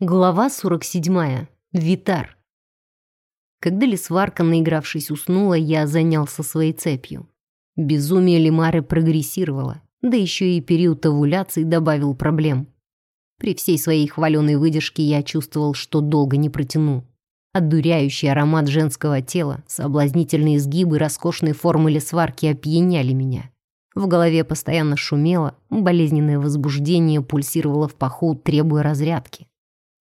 Глава 47. Витар. Когда лисварка, наигравшись, уснула, я занялся своей цепью. Безумие Лимары прогрессировало, да еще и период овуляции добавил проблем. При всей своей хваленой выдержке я чувствовал, что долго не протяну. Отдуряющий аромат женского тела, соблазнительные изгибы роскошной формы лесварки опьяняли меня. В голове постоянно шумело, болезненное возбуждение пульсировало в паху, требуя разрядки.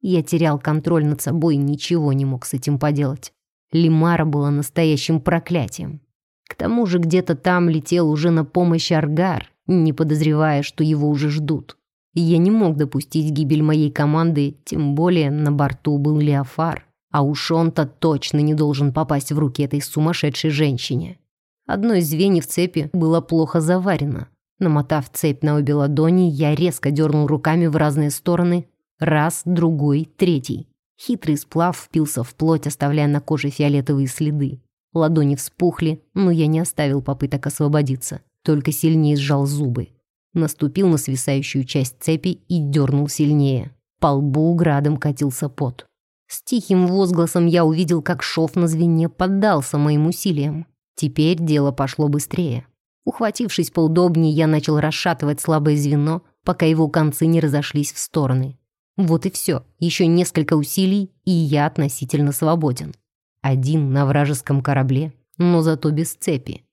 Я терял контроль над собой и ничего не мог с этим поделать. Лимара была настоящим проклятием. К тому же где-то там летел уже на помощь Аргар, не подозревая, что его уже ждут. я не мог допустить гибель моей команды, тем более на борту был Леофар. А уж он-то точно не должен попасть в руки этой сумасшедшей женщине. Одно из звеньев цепи было плохо заварено. Намотав цепь на обе ладони, я резко дернул руками в разные стороны, Раз, другой, третий. Хитрый сплав впился в плоть, оставляя на коже фиолетовые следы. Ладони вспухли, но я не оставил попыток освободиться, только сильнее сжал зубы. Наступил на свисающую часть цепи и дернул сильнее. По лбу градом катился пот. С тихим возгласом я увидел, как шов на звене поддался моим усилиям. Теперь дело пошло быстрее. Ухватившись поудобнее, я начал расшатывать слабое звено, пока его концы не разошлись в стороны. Вот и все. Еще несколько усилий, и я относительно свободен. Один на вражеском корабле, но зато без цепи.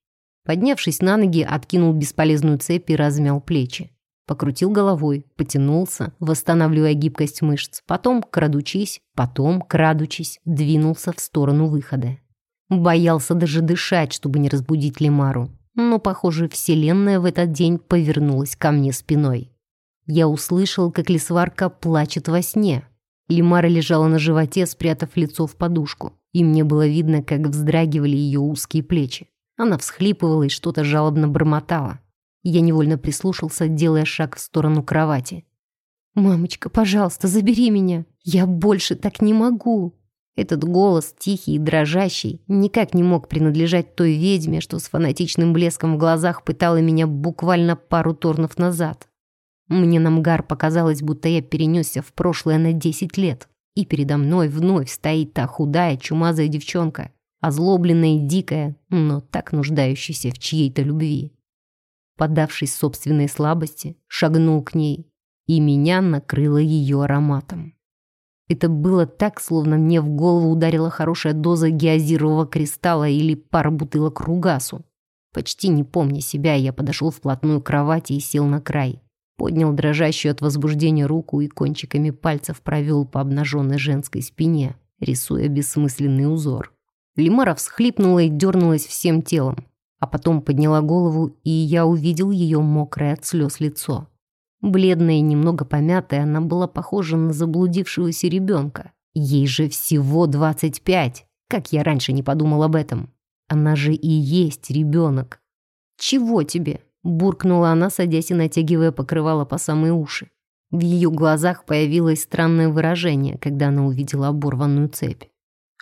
Поднявшись на ноги, откинул бесполезную цепь и размял плечи. Покрутил головой, потянулся, восстанавливая гибкость мышц. Потом, крадучись, потом, крадучись, двинулся в сторону выхода. Боялся даже дышать, чтобы не разбудить Лемару. Но, похоже, вселенная в этот день повернулась ко мне спиной. Я услышал, как лисварка плачет во сне. Лимара лежала на животе, спрятав лицо в подушку, и мне было видно, как вздрагивали ее узкие плечи. Она всхлипывала и что-то жалобно бормотала. Я невольно прислушался, делая шаг в сторону кровати. «Мамочка, пожалуйста, забери меня! Я больше так не могу!» Этот голос, тихий и дрожащий, никак не мог принадлежать той ведьме, что с фанатичным блеском в глазах пытала меня буквально пару торнов назад. Мне на мгар показалось, будто я перенесся в прошлое на 10 лет. И передо мной вновь стоит та худая, чумазая девчонка, озлобленная и дикая, но так нуждающаяся в чьей-то любви. Поддавшись собственной слабости, шагнул к ней, и меня накрыло ее ароматом. Это было так, словно мне в голову ударила хорошая доза геозирового кристалла или пара бутылок ругасу. Почти не помня себя, я подошел вплотную к кровати и сел на край. Поднял дрожащую от возбуждения руку и кончиками пальцев провел по обнаженной женской спине, рисуя бессмысленный узор. Лимара всхлипнула и дернулась всем телом, а потом подняла голову, и я увидел ее мокрое от слез лицо. Бледная и немного помятая, она была похожа на заблудившегося ребенка. Ей же всего двадцать пять. Как я раньше не подумал об этом. Она же и есть ребенок. «Чего тебе?» Буркнула она, садясь и натягивая покрывало по самые уши. В ее глазах появилось странное выражение, когда она увидела оборванную цепь.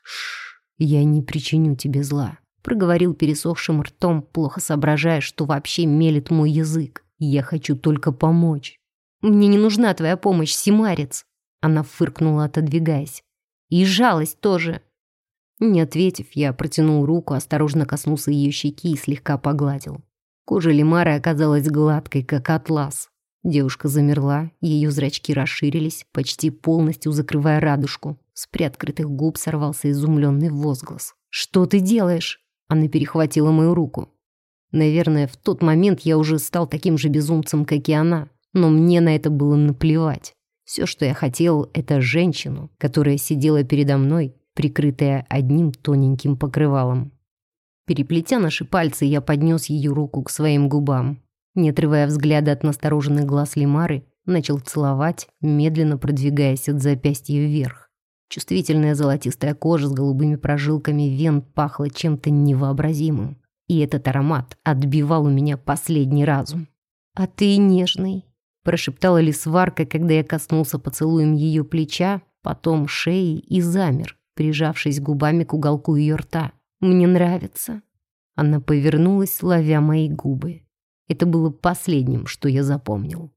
«Шш, я не причиню тебе зла», — проговорил пересохшим ртом, плохо соображая, что вообще мелет мой язык. «Я хочу только помочь». «Мне не нужна твоя помощь, Симарец», — она фыркнула, отодвигаясь. «И жалость тоже». Не ответив, я протянул руку, осторожно коснулся ее щеки и слегка погладил. Кожа Лимары оказалась гладкой, как атлас. Девушка замерла, ее зрачки расширились, почти полностью закрывая радужку. С приоткрытых губ сорвался изумленный возглас. «Что ты делаешь?» Она перехватила мою руку. Наверное, в тот момент я уже стал таким же безумцем, как и она. Но мне на это было наплевать. Все, что я хотел, это женщину, которая сидела передо мной, прикрытая одним тоненьким покрывалом. Переплетя наши пальцы, я поднес ее руку к своим губам. Не отрывая взгляда от настороженных глаз Лимары, начал целовать, медленно продвигаясь от запястья вверх. Чувствительная золотистая кожа с голубыми прожилками вен пахла чем-то невообразимым. И этот аромат отбивал у меня последний разум. «А ты нежный», — прошептала Лисварка, когда я коснулся поцелуем ее плеча, потом шеи и замер, прижавшись губами к уголку ее рта. Мне нравится». Она повернулась, ловя мои губы. Это было последним, что я запомнил.